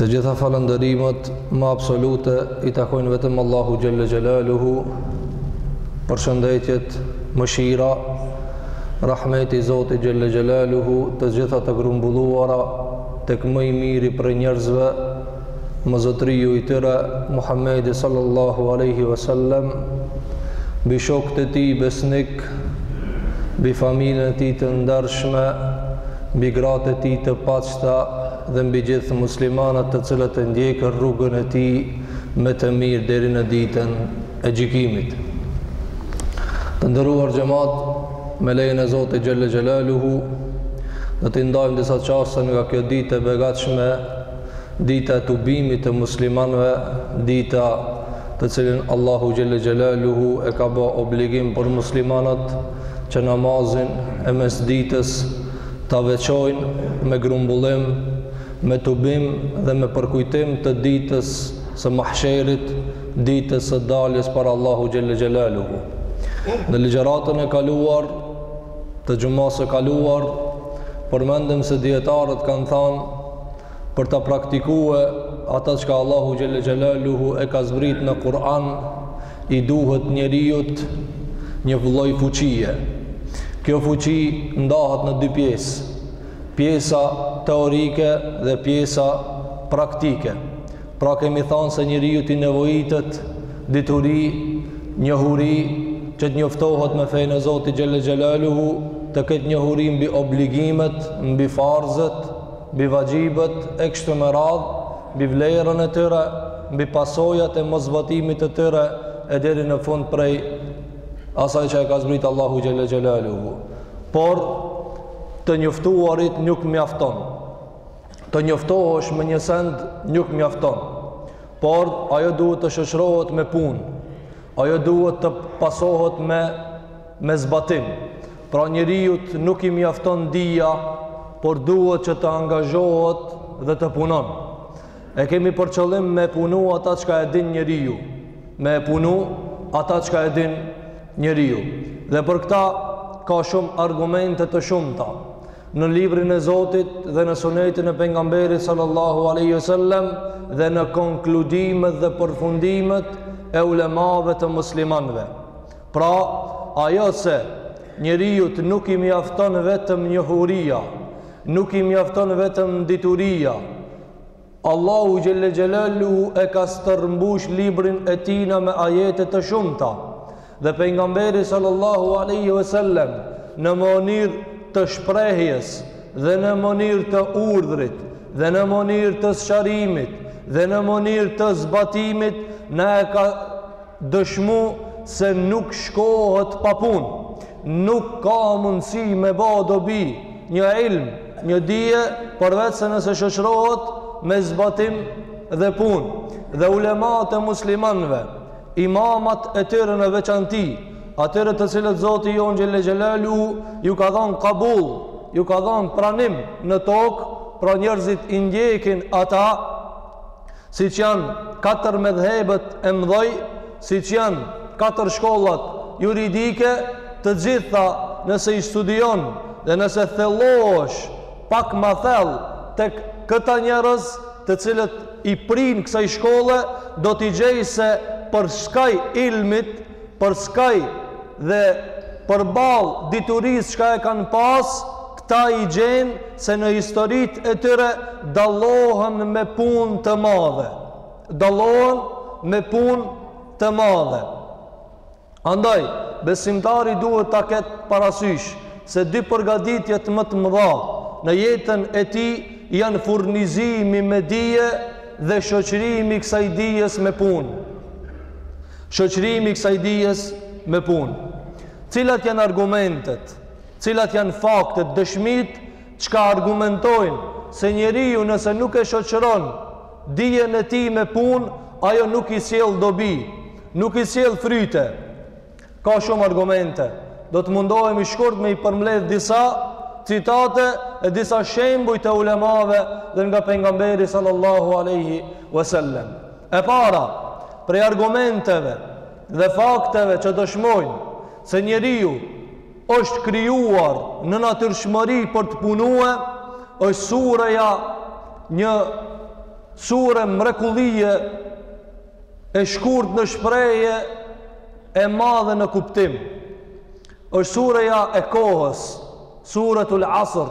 Të gjitha falënderimet më absolute i takojnë vetëm Allahu Gjelle Gjelaluhu përshëndetjet, mëshira, rahmeti i Zotit Gjelle Gjelaluhu të gjitha të grumbulluara tek më i miri prej njerëzve, mbi zotëriun i tyre Muhammedi sallallahu aleyhi ve sellem mbi shokët e tij besnik mbi familjen e tij të ndershme mbi gratë e tij të pastra dhe mbi gjithë muslimanët të cilët e ndjekin rrugën e tij me të mirë deri në ditën e gjykimit. Të nderuar xhemat, me lejen e Zotit xhelle xhelaluhu do t'i ndajmë disa çaste nga kjo ditë e begatshme, dita e tubimit të muslimanëve, dita të cilën Allahu xhelle xhelaluhu e ka bë obligim për muslimanët që namazin e mesditës ta veçojnë me grumbullim, me tubim dhe me përkujtim të ditës së Mahsherit, ditës së daljes para Allahu xhelle xhelaluhu. Në ligjëratën e kaluar të xhumasë së kaluar përmendëm se dijetarët kanë thanë për ta praktikue ata çka Allahu xhelle xhelaluhu e ka zbrit në Kur'an i duhet njeriut një lloj fuqie. Kjo fuqi ndahet në dy pjesë, pjesa teorike dhe pjesa praktike. Pra kemi thanë se njeriut i nevojitet dituri, njohuri, që të njoftohet me fenë e Zotit Gjelle Gjelaluhu, të ketë njohuri mbi obligimet, mbi farzet, mbi vaxhibet, e kështu me radhë, mbi vlerën e tyre, mbi pasojat e moszbatimit të tyre e deri në fund prej asaj që e ka zbrit Allahu xhelle xhelaluhu. Por të njoftuarit nuk mjafton. Të njoftohesh me një send nuk mjafton. Por ajo duhet të shoqërohet me punë. Ajo duhet të pasohet me me zbatim. Pra njeriut nuk i mjafton dija, por duhet që të angazhohet dhe të punon. E kemi për qëllim me e punu ata çka e din njeriu, me e punu ata çka e din njeriu. Dhe për këta ka shumë argumente të shumta. Në librin e Zotit dhe në sunetin e pengamberit sallallahu aleyhi sallem dhe në konkludimet dhe përfundimet e ulemave të muslimanve. Pra, ajo se njeriut nuk i mjafton vetëm njohuria, nuk i mjafton vetëm dituria. Allahu xhelle xhelaluhu e ka stërmbush librin e tina me ajete të shumta dhe pejgamberi sallallahu alaihi wasallam në mënyrë të shprehjes dhe në mënyrë të urdhrit dhe në mënyrë të sqarimit dhe në mënyrë të zbatimit na e ka Dëshmu se nuk shkohet pa punë. Nuk ka mundësi me ba dobi një ilm, një dije, përveç se nëse shoqërohet me zbatim dhe punë. Dhe ulematë e muslimanëve, imamat e tyre në veçanti, atyre të cilët Zoti jonë xhelle xhelaluhu ju ka dhanë kabull, ju ka dhanë pranim në tokë, pra njerëzit i ndjekin ata, siç janë katër medhhebët e mdhoj, siç janë katër shkollat juridike, të gjitha nëse i studion dhe nëse thellohesh pak ma thellë tek këta njerëz të cilët i prinë kësaj shkolle do t'i gjejë se përskaj ilmit, përskaj dhe përballë diturisë çka e kanë pasë, Këta i gjen se në historitë e tyre dallohen me punë të madhe. Dallohen me punë të madhe. Andaj, besimtari duhet ta ketë parasysh se dy përgatitjet më të mëdha në jetën e tij janë furnizimi me dije dhe shoqërimi i kësaj dijes me punë. Shoqërimi i kësaj dijes me punë. Cilat janë argumentet Cilat janë faktet, dëshmitë, çka argumentojnë se njeriu nëse nuk e shoqëron dijen e tij me punë, ajo nuk i sjell dobi, nuk i sjell fryte? Ka shumë argumente. Do të mundohemi shkurt me i përmbledh disa citate e disa shembuj të ulemave dhe nga pejgamberi sallallahu alejhi we sellem. E para, prej argumenteve dhe fakteve që dëshmojnë se njeriu është krijuar në natyrshmëri për të punue, është sureja një sure mrekullije e shkurt në shprehje e madhe në kuptim. është sureja e kohës, suretul asr,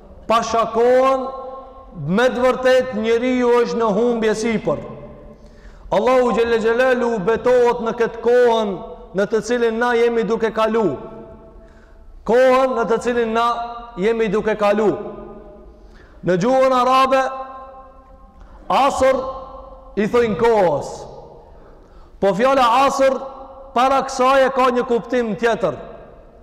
Pasha kohën me të vërtet njeriu është në humbje sipër. Allahu Xhelle Xhelalu betohet në këtë kohën në të cilin na jemi duke kalu. Kohën në të cilin na jemi duke kalu. Në gjuhën arabe, asër i thojnë kohës. Po fjala asër, para kësaj e ka një kuptim tjetër.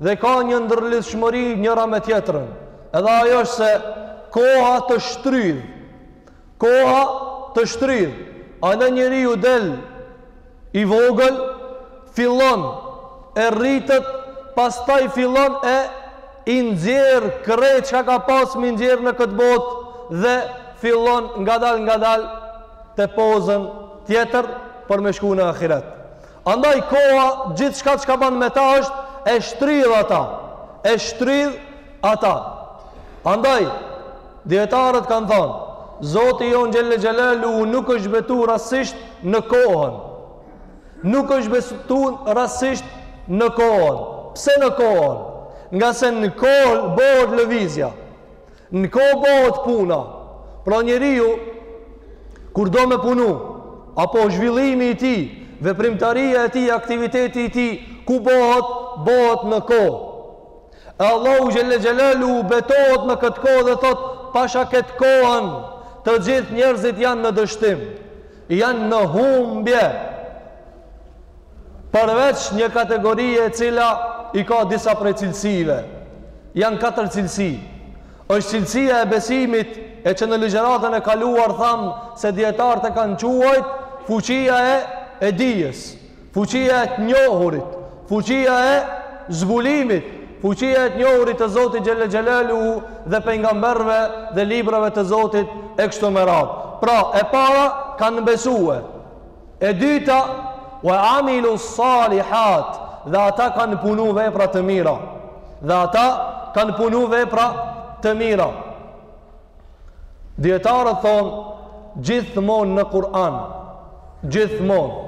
dhe ka një ndërlidhshmëri njëra me tjetrën. Edhe ajo është se koha të shtrydh. Koha të shtrydh. Ano, njeriu del i vogël, fillon e rritet, pastaj fillon e i nxjerr krejt çka ka pas m'i nxjerr në këtë botë dhe fillon ngadal ngadal te pozën tjetër për me shku në ahiret. Andaj koha gjithçka çka ban me ta është e shtrydh ata, e shtrydh ata. Andaj dijetarët kanë thanë, Zoti jonë xhelle xhelaluhu nuk është betu rastësisht në kohën. Nuk është betu rastësisht në kohën. Pse në kohën? Ngase në kohë bohet lëvizja. Në kohë bohet puna. Pra njeriu kur do me punu, apo zhvillimi i tij, veprimtaria e tij, aktiviteti i tij, ku bohet, bohet në kohë. E Allahu Xhelle Xhelaluhu betohet në këtë kohë dhe thot, pasha këtë kohën, të gjithë njerëzit janë në dështim. janë në humbje përveç një kategorie e cila i ka disa prej cilësive janë katër cilësi është cilësia e besimit e që në ligjëratën e kaluar thamë se dijetarët e kanë quajt fuqia e e dijes Fuqia e të njohurit, fuqia e zbulimit, fuqia e të njohurit të Zotit Xhelle Xhelaluhu dhe pejgamberëve dhe librave të Zotit e kështu me radhë. Pra, e para kanë besu. E dyta, ue amilu salihat dhe ata kanë punu vepra të mira. Dhe ata kanë punu vepra të mira. Dijetarët thonë, gjithmonë në Kur'an, gjithmonë,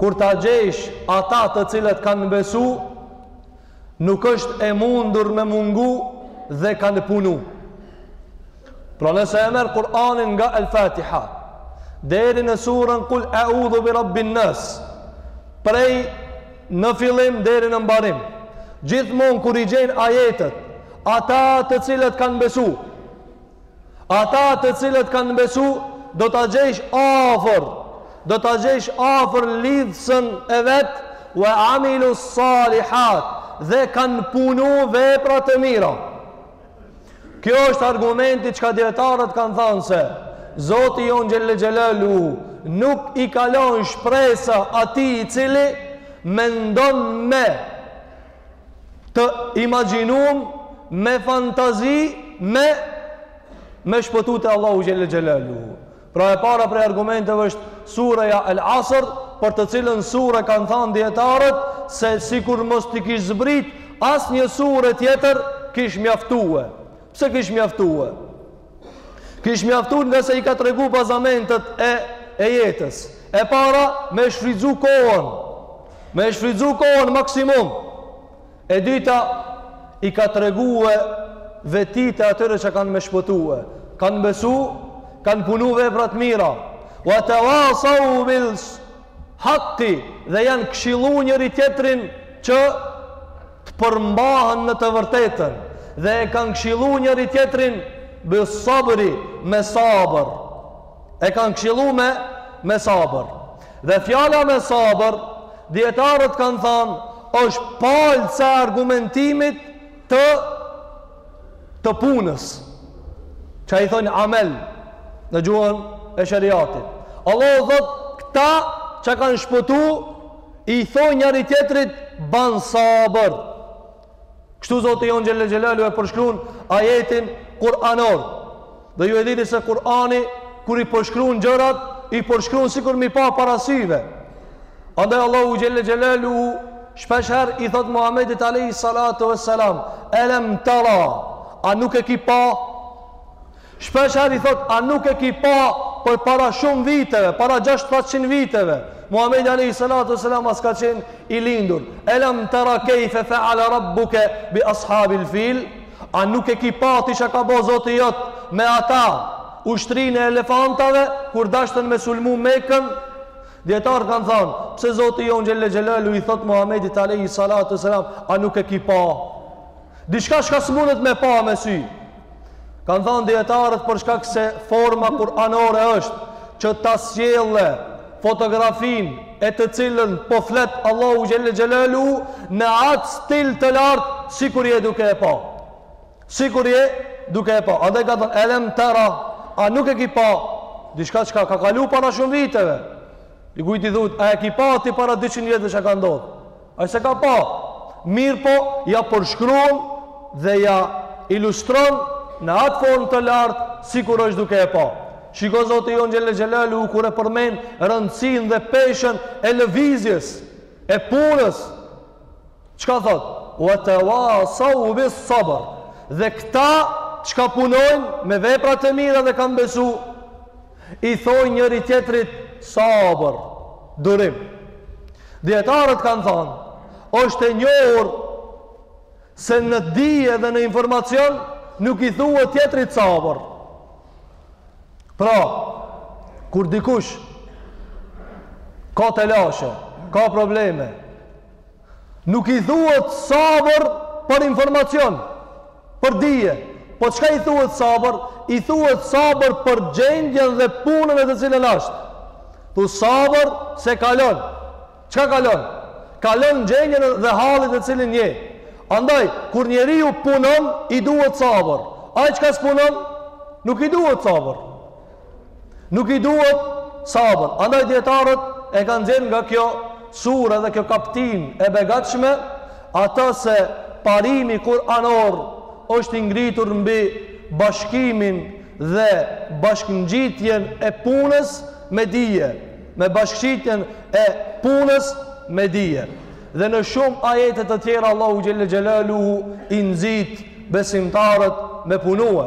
kur ta gjejsh ata të cilët kanë besu, nuk është e mundur me mungu dhe kanë punu. Pra nëse e merr Kur'anin nga El Fatiha, deri në surën kul eudhu bi rabbin nas, prej Në fillim deri në mbarim. Gjithmonë kur i gjen ajetet, ata të cilët kanë besu, ata të cilët kanë besu, do ta gjejsh afër, do ta gjejsh afër lidhësen e vet, wa amilu salihat, dhe kanë punu vepra të mira. Ky është argumenti çka dijetarët kanë thanë se Zoti jonë xhelle xhelaluhu nuk i kalon shpresa atij i cili mendon me të imagjinum me fantazi me me shpëtu te Allahu xhelle xhelaluhu. Pra e para prej argumenteve është sureja El Asr, për të cilën sure kanë thanë dijetarët se sikur mos t'i kish zbrit asnjë sure tjetër kish mjaftue. Pse kish mjaftue? Kish mjaftu ngase i ka tregu bazamentet e e jetës. E para me shfrytzu kohën, me shfrytzu kohën maksimum. E dyta, i ka tregue vetitë e atyre që kanë me shpëtue, kanë besu, kanë punu vepra të mira, ve tevasau bil hakki dhe janë kshilu njëri tjetrin që të përmbahen në të vërtetën dhe e kanë kshilu njëri tjetrin bi sabri me sabër e kanë kshilu me me sabër Dhe fjala me sabër, dijetarët kanë thanë, është palcë e argumentimit të të punës. Çka i thonë amel në gjuhën e sheriatit. Allahu thotë, këta që kanë shpëtu, i thonë njëri tjetrit, ban sabër. Kështu Zoti jonë Xhelle Xhelaluhu e përshkrun ajetin Kur'anor. Dhe ju e dini se Kur'ani kur i përshkrun gjërat, i përshkrun sikur m'i pa para syve. Andaj Allahu Xhelle Xhelaluhu shpesh herë i thotë Muhamedit alejhi salatu vesselam, "Elem tera?" A nuk e ki pa? Shpesh herë i thotë, A nuk e ki pa përpara shumë viteve, para gjashtë shtatëqind viteve, Muhamedi alejhi selatu ve selam as ka qenë i lindur. Elam tara kejfe feala rabbuke bi ashabil fil? A nuk e ki pa ti çka ka bo Zoti jot me ata ushtrinë e elefantave kur dashtën me sulmu Mekën? Dijetarët kanë thanë, pse Zoti jonë xhelle xhelalu i thotë Muhamedit alejhi selatu ve selam, a nuk e ki pa? Diçka çka s'mundet me pa me sy. Kanë thanë dijetarët për shkak se forma kuranore është që ta sjellë fotografinë të cilën po flet Allahu xhelle xhelaluhu në aq stil të lartë sikur je duke e pa. Sikur je duke e pa. Andaj ka thanë elem tara, a nuk e ki pa diçka çka ka kalu para shumë viteve. Dikujt i thotë, a e ki pa ti para 200 vjetësh çka ka ndodh? Ai s'e ka pa, mirëpo ia përshkrun dhe ia ilustron në at formë të lartë sikur është duke e pa. Shiko Zoti jon xhelle xhelaluhu kur e përmend rëndësinë dhe peshën e lëvizjes, e punës. Çka thot? Wa tawasau bis sabr. Dhe këta çka punojnë me vepra të mira dhe kanë besu i thojnë njëri-tjetrit sabër, durim. Dijetarët kanë thonë, është e njohur se në dije dhe në informacion nuk i thua tjetrit sabër. Pra, kur dikush ka telashe, ka probleme, Nuk i thuhet sabër për informacion, për dije. Po çka i thuhet sabër? I thuhet sabër për gjendjen dhe punën në të cilën është. Tu sabër se kalon. Çka kalon? Kalon gjendjen dhe hallin në të cilin je. Andaj, kur njeriu punon, i duhet sabër. Ai çka s'punon, nuk i duhet sabër. Nuk i duhet sabër. Andaj dijetarët e kanë nxjerrë nga kjo sure dhe kjo kaptinë e begatshme, atë se parimi kuranor është i ngritur mbi bashkimin dhe bashkëngjitjen e punës me dije, me bashkëngjitjen e punës me dije. Dhe në shumë ajete të tjera Allahu xhelle xhelaluhu i nxit besimtarët me punue.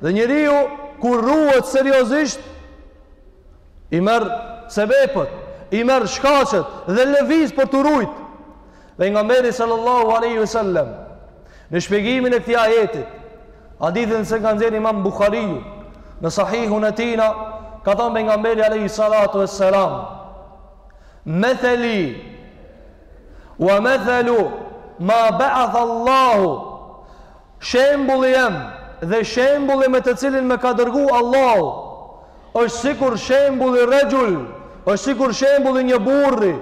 Dhe njeriu kur ruhet seriozisht i merr sebepet, i merr shkaqet dhe lëviz për t'u rujt. Pejgamberi sallallahu aleyhi sallem, në shpjegimin e këtij ajetit, hadithin se ka nxjerrë imam Buhariu, në sahihun e tij na, ka thonë pejgamberi aleyhi salatu wassalam, metheli, wa methelu, ma be'ath Allahu, Shembulli jem dhe shembulli me të cilin më ka dërgu Allahu është sikur shembulli rexhul është sikur shembulli i një burri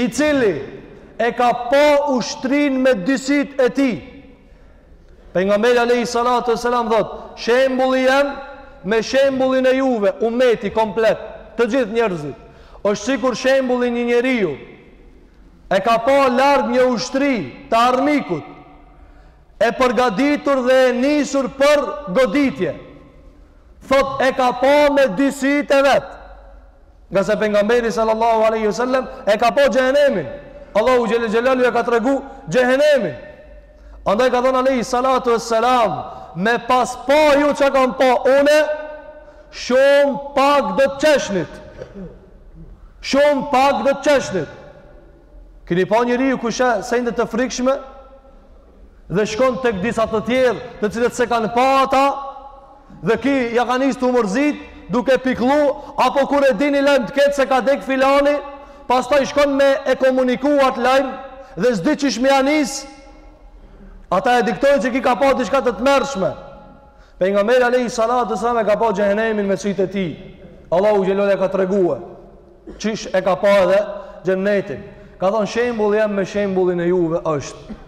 i cili e ka pa ushtrinë me dy sytë e tij pejgamberi alejhi salatu wassalam thotë shembulli jem me shembullin e juve umeti komplet të gjithë njerëzit është sikur shembulli i një njeriu E ka pa larg një ushtri të armikut, e përgatitur dhe e nisur për goditje. Thotë, e ka pa me dy sytë e vet. Ngase pejgamberi sallallahu alaihi wasallam e ka pa xhehenemin. Allahu xhelle xhelaluhu ia ka tregu xhehenemin. Andaj ka thënë alaihi salatu wassalam, me pas pa ju çka kam pa unë, shumë pak do të qeshnit. Shumë pak do të qeshnit. Kini pa njeriu kur sheh sende të frikshme dhe shkon tek disa të tjerë të cilët s'e kanë pa ata dhe ky ja ka nis të humërzitë duke pikllu apo kur e din një lajm të keq se ka dek filani pastaj shkon me e komuniku at lajm dhe s'di qysh me ja nis ata e diktojnë që ky ka pa diçka të tmerrshme Pejgamberi alejhi salatu selam e ka pa xhehenemin me sytë e tij. Allahu xhelle ja ka tregue qysh e ka pa edhe xhennetin. Ka thon shembulli jem me shembullin e juve është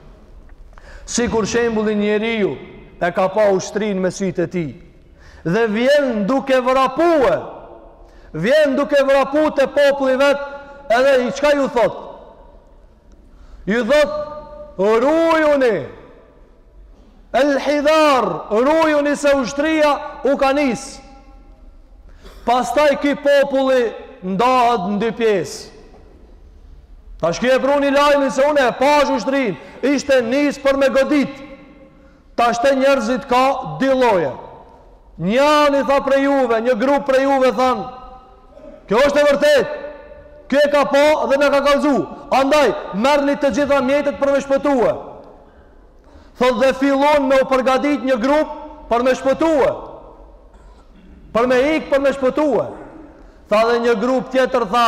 sikur shembulli i njeriut e ka pa ushtrin me sytë e tij dhe vjen duke vrapue vjen duke vrapu te populli i vet edhe çka ju thot Ju thot, rujuni, el hidhar, rujuni se ushtria u ka nis. Pastaj ky populli ndahet në dy pjesë. Tash ky e pruni lajmin se une e pash ushtrin, ishte nis për me godit. Tash te njerëzit ka dy lloje. Njani tha prej juve, një grup prej juve than, kjo është e vërtet. Kjo e ka pa dhe na ka kallzu. Andaj, merrni të gjitha mjetet për me shpëtue. Thot dhe fillon me u përgadit një grup për me shpëtue. Për me ik për me shpëtue. Tha dhe një grup tjetër tha,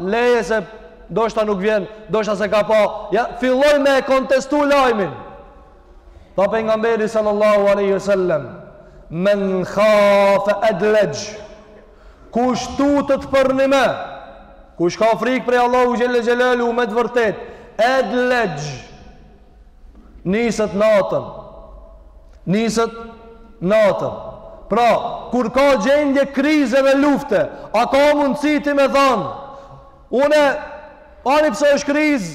leje se ndoshta nuk vjen, ndoshta s'e ka pa. Ja, filloi me e kontestu lajmin. Tha pejgamberi sallallahu alaihi wasallam, Men khafe edlexh. Kush tutet përnime, kush ka frikë prej Allahu xhelle xhelaluhu me të vërtet, edlexh. Niset natën. Niset natën. Pra, kur ka gjendje krize dhe lufte, a ka mundësi ti me thanë, une, ani pse është krizë,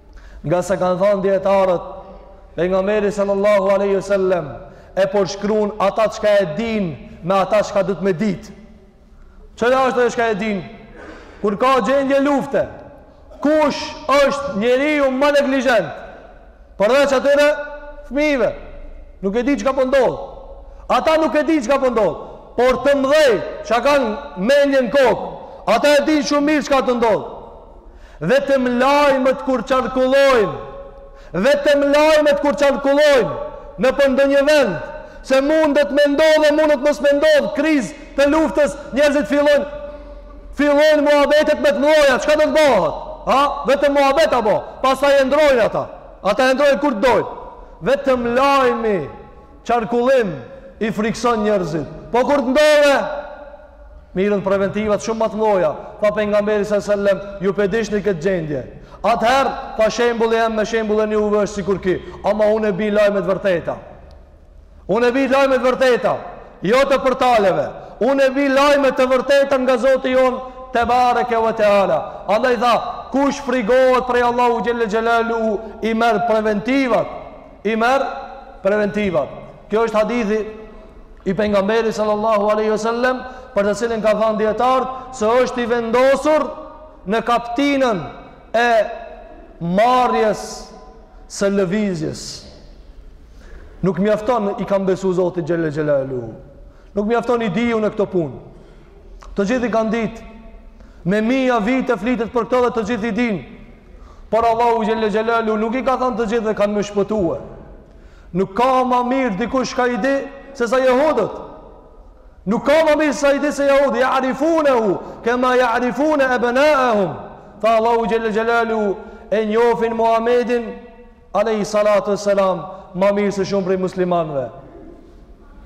Nga sa kanë thanë dijetarët, pejgamberi sallallahu alaihi wasallam e përshkruan ata çka e din me ata çka duhet me ditë. Cila është ajo çka e din? Kur ka gjendje lufte, kush është njeriu ma neglizhent? Përveç atyre fmijëve, nuk e dinë çka po ndodh. Ata nuk e dinë çka po ndodh, por të mdhejt që kanë mendje n'kokë, ata e dinë shumë mirë çka të ndodh. Vetëm lajmet kur qarkullojnë, vetëm lajmet kur qarkullojnë nëpër ndonjë vend, se mundet me ndodhë dhe mundet mos me ndodhë kriz të luftës, njerëzit fillojnë, fillojnë muhabetet, me të mlloja, çka do të bëhet? Ha? Vetëm muhabet, apo? Pastaj e ndrrojnë ata, ata e ndrrojnë kur të dojnë. Vetëm lajmi, qarkullim, i frikson njerëzit. Po kur të ndodhë, Mirren preventivat shumë më të mëdha, tha pejgamberi sa selam, ju pe dini këtë gjendje. Atëherë, tha shembulli jem me shembullin juve është sikur ky, ama unë e bi lajmet vërteta. Unë e bi lajmet vërteta, jo të përtaleve. Unë e bi lajme të vërteta nga Zoti jonë tebareke ve teala. Andaj tha, kush frigohet prej Allahu xhelle xhelalu i merr preventivat. i merr preventivat. Kjo është hadithi i pejgamberit sallallahu alaihi wasallam për të cilin kan thënë dijetarët se është i vendosur në kaptinën e marrjes së lëvizjes. Nuk mjafton i kam besu Zotit xhelle xhelaluhu. Nuk mjafton i di unë këto punë. Të gjithë i kanë ditë. Me mija vite flitet për këto dhe të gjithë i dinë. Por Allahu xhelle xhelalu nuk ka thënë të gjithë që kanë me shpëtue. Nuk ka ma mirë dikush që i di se sa jehudët. Nuk ka ma mirë se sa i di se jehudë. Jarifunehu kema jarifune ebnaehum. Tha Allahu xhelle xhelalu e njofin Muhammedin alejhi salatu ve selam ma mirë se shumë prej muslimanve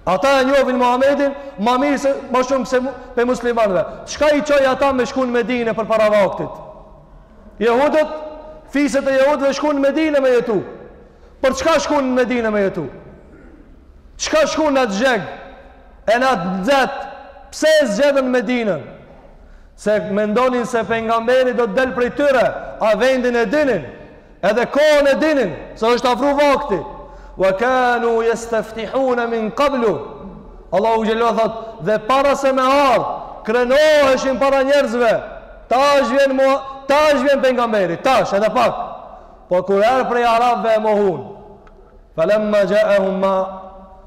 ata e njofin Muhammedin ma mirë se ma shumë se prej muslimanve çka i çoi ata me shku në Medine për para vaktit jehudët fiset e jehudëve shkun në Medine me jetu për çka shkun në Medine me jetu çka shkun në atë zheg e në atë nxet pse e zgjedhën Medinën se mendonin se pejgamberi do të del prej tyre a vendin e dinin Edhe kohën e dinin se është afru vakti. Wa kanu yastaftihuna min qablu. Allahu xhelalu thot dhe para se me ardh, krenoheshin para njerëzve. Tash vjen, mo, tash vjen pejgamberi, tash edhe pak. Po kur erdh prej arabëve e mohun. Falamma ja'ahum ma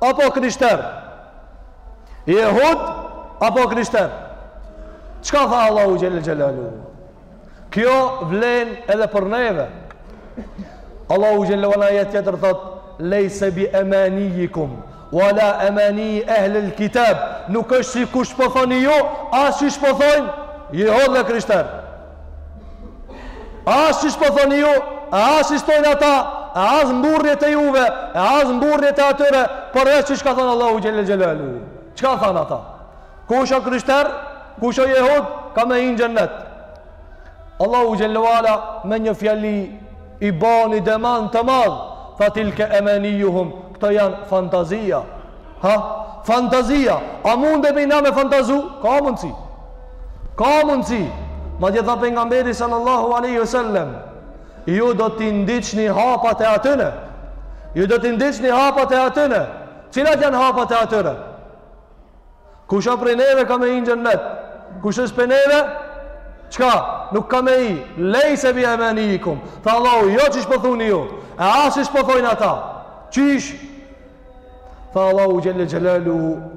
apo krishter? Jehud apo krishter? Çka tha Allahu xhelle xhelalu? Kjo vlen edhe për neve. Allahu xhelle ve ala në ajet tjetër thot, lejse bi emanijikum, wala emani ehlil kitab, nuk është siku ç'po thoni ju, as si ç'po thonë jehud dhe krishter. As si ç'po thoni ju, as si ç'thojnë ata, e as mburrjet e juve, e as mburrjet e atyre, por ajo çka thonë Allahu xhelle xhelalu. Çka thonë ata? Kush o krishter, kush o jehud, ka me hinë xhennet. Allahu xhelle ve ala me një fjali i bani demant të madh, fa tilke emanijuhum, këto janë fantazia. Ha? Fantazia. A mundemi na me fantazu? Ka mundësi. Ka mundësi, madje tha pejgamberi sallallahu alaihi wasallam, ju do t'i ndiqni hapat e atyne. Ju do t'i ndiqni hapat e atyne. Cilat janë hapat e atyre? Kush prej neve ka me hi në xhennet? Kush është prej neve? Çka? Nuk ka me hi. Lejse bi emanijjikum. Tha Allahu, jo qysh po thuni ju. E as qysh po thojnë ata. Qysh? Tha Allahu xhele xhelaluhu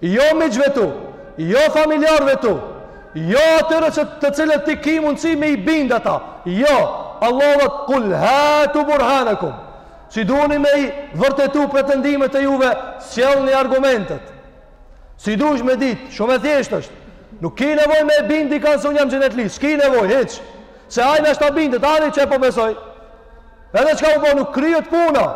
Jo miqve tu, jo familjarve tu, jo atyre që të cilët ti ki mundësi me i bind ata. Jo, Allahu tha kul hatu burhanekum. Si duni me i vërtetu pretendimet e juve, sjellni argumentet. Si dush me dit, shumë e thjesht është. Nuk ki nevojë me e bind dikan se unë jam xhennetli, s'ki nevojë, hiç. Se ai nashta bindet, ani qe po besoj. Edhe çka u bë nuk kryhet puna.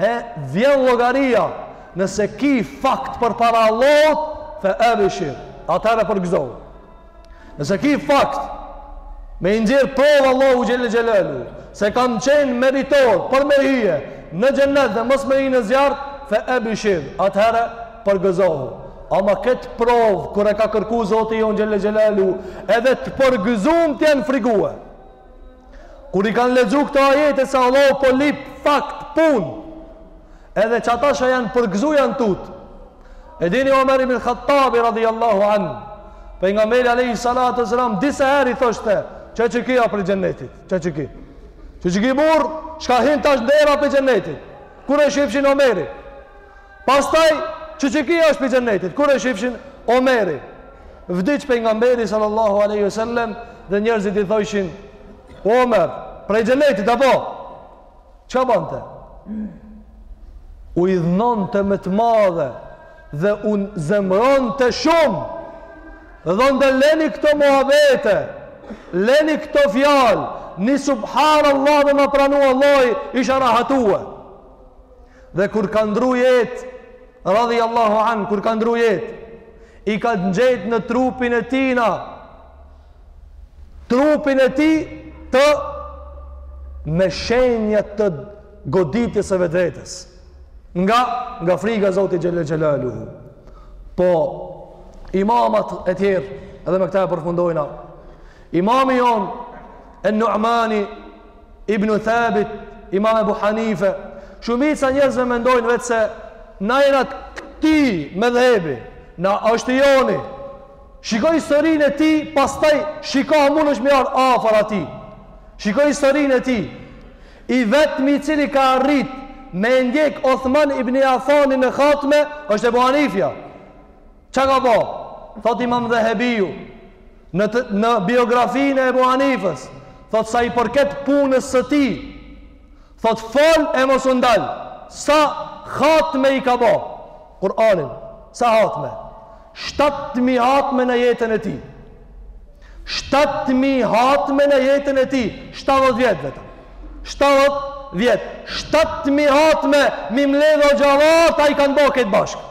He, vjen llogaria. Nëse ki fakt përpara Allahut, fe ebshir, atëherë përgëzohu. Nëse ki fakt, me i nxjerrë provë Allahut xhele xhelaluhu, se kam qenë meritor për me hy në xhennet dhe mos me hi në zjarr, fe ebshir, atëherë përgëzohu. Ama këtë provë, kur e ka kërku Zoti jonë xhele xhelaluhu, edhe të përgëzumtë janë frigue. Kur i kanë lexu këto ajete se Allahu po lip fakt punë, edhe qata që janë përgëzu janë tutë. E dini Omer ibn Khattabi radiallahu anhu, pejgamberi alejhi salatu wassalam, disa herë i thoshte, qe qiki a prej xhennetit, qe qiki. Qe qiki burrë, çka hin tash n'derë a prej xhennetit. Kur e shifshin Omerin, Pastaj qe qiki është prej xhennetit. Kur e shifshin Omerin, vdiq pejgamberi sallallahu alaihi wasallam dhe njerëzit i thoshin Omer, prej xhennetit apo? Çka bante? U idhnonte me të madhe dhe u zemronte shumë dhe thonte leni këto muhabete leni këto fjalë një subhanallah me ma pranu Allahi isha rahatue Dhe kur ka ndru jet, radiallahu anhu, kur ka ndru jet, i kanë gjet në trupin e tina, trupin e tij të me shenja të goditjes së vetvetes. Nga, nga friga e Zotit xhele xhelaluhu. Po, imamat e tjerë, edhe me këta e përfundojna, imami jonë, e Nu'mani Ibnu Thabit, Imam Ebu Hanife, shumica njerëzve mendojnë veç se na jena këtij medhhebi, na është i joni. Shiko historinë e tij, pastaj shiko a mund është me i ardhë afër atij. Shiko historinë e tij. I vetmi i cili ka arrit me e ndjek Othman ibn Afani në hatme, është Ebu Hanifja. Ça ka bo? Thot imam Dhehebiu, Në të, në biografinë e Ebu Hanifës, thot sa i përket punës së tij, thot fol e mos u ndal. Sa hatme i ka bo Kur'anin? Sa hatme? 7000 hatme në jetën e tij. 7000 hatme në jetën e tij, 70 vjet vetëm. 70 vjet, 7000 hatme mi mbledh hoxhallarët a i kanë ba këtë bashkë.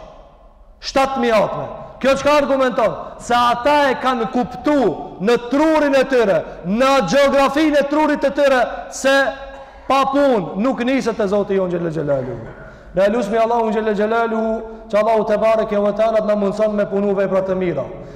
Shtatë mijë hatme. Kjo çka argumenton? Se ata e kanë kuptu në trurin e tyre, në gjeografinë e trurit të tyre, se pa punë nuk niset te Zoti jonë xhele xhelaluhu. Ne e lusmi Allahun xhele xhelaluhu, që Allahu tebareke ve teala t'na mundëson me punu vepra të mira.